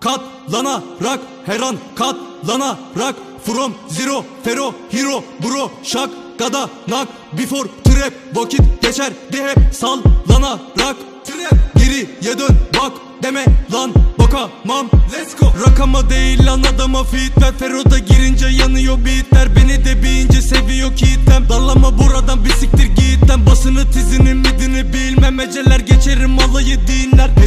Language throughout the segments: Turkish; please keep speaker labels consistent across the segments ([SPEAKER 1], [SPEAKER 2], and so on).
[SPEAKER 1] Katlanarak her an katlanarak. From zero fero hero bro şak gada nak. Before trap vakit geçer de hep sallanarak. Trap geriye dön bak deme lan. Bakamam Let's go. Rakama değil lan adama fit ver. Fero'da girince yanıyor beatler. Beni de bir ince seviyor kitlem. Dallama buradan bir siktir gitten Basını tizini midini bilmem. Eceler geçerim alayı dinler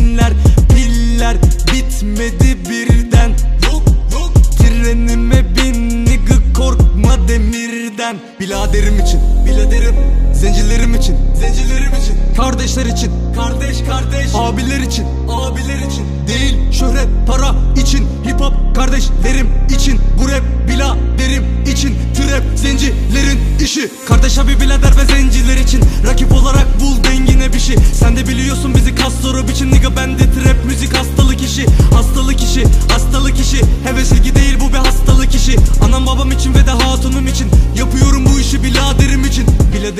[SPEAKER 1] yüksedip inler Piller bitmedi birden. Trenime bin nigga korkma demirden. Biladerim için Biladerim. Zencilerim için Zencilerim için. Kardeşler için Kardeş kardeş. Abiler için Abiler için. Değil şöhret para için. Hip hop kardeşlerim için. Bu rap biladerim için. Trap zencilerin işi. Kardeş abi bilader ve zenciler için. Rakip olarak bul dengine bir şey. Sen de biliyorsun kastoro biçim Nigga bende trap müzik. Hastalık işi Hastalık işi hastalık işi. Heves ilgi değil bu bir hastalık işi. Anam babam için ve de hatunum için Yapıyorum bu işi. Biladerim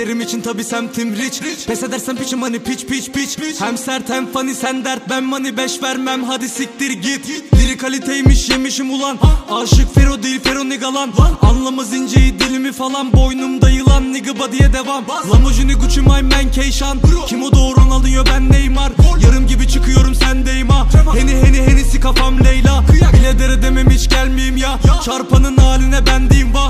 [SPEAKER 1] Biladerim için tabi semtim rich. Pes edersen piçim hani piç piç piç. Hem sert hem funny sen dert. Ben money beş vermem. Hadi siktir git. Diri kaliteymiş yemişim ulan. Aşık Fero değil Fero nigga lan Anlamaz inceyi dilimi falan. Boynumda yılan nigga body'ye devam. Lamborghini Gucci my man Keyşan Kim o doğuran alıyor? Ben Neymar. Yarım gibi çıkıyorum sendeyim ha Heni heni henisi kafam Leyla. Biladere demem hiç gelmeyeyim ya. Çarpanın haline bendeyim vah Vah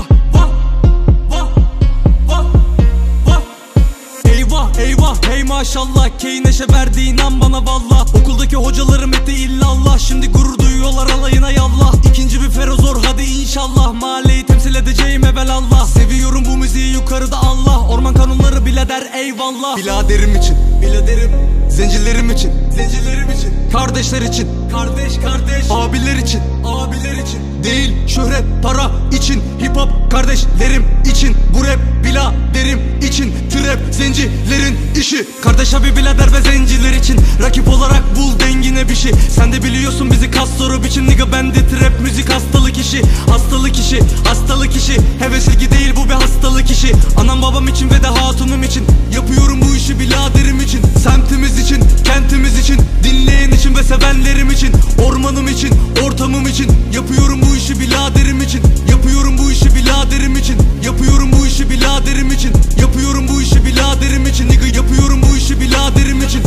[SPEAKER 1] hey maşallah Key neşe verdi inan bana valla Okuldaki hocalarım etti illallah. Şimdi gurur duyuyorlar alayına yallah. İkinci bir ferozor hadi inşallah. Mahalleyi temsil edeceğim Allah Seviyorum bu müziği yukarıda Allah. Orman kanunları bile der eyvallah. Biladerim için. Biladerim Zencilerim için Zencilerim için Kardeşler için Kardeş kardeş Abiler için Abiler için. Değil şöhret para için Hip hop kardeşlerim için Bu rap biladerim için Trap zencilerin işi. Kardeş abi bilader ve zenciler için Rakip olarak bul dengine bir şey. Sen de biliyorsun bizi kas soru biçim Nigga bende trap müzik hastalık işi. Hastalık işi hastalık işi Heves ilgi değil bu bir hastalık işi. Anam babam için ve de hatunum için Yapıyorum bu işi biladerim sevenlerim için Ormanım için ortamım için Yapıyorum bu işi biladerim için Yapıyorum bu işi biladerim için Yapıyorum bu işi biladerim için Yapıyorum bu işi biladerim için Nigga yapıyorum bu işi biladerim için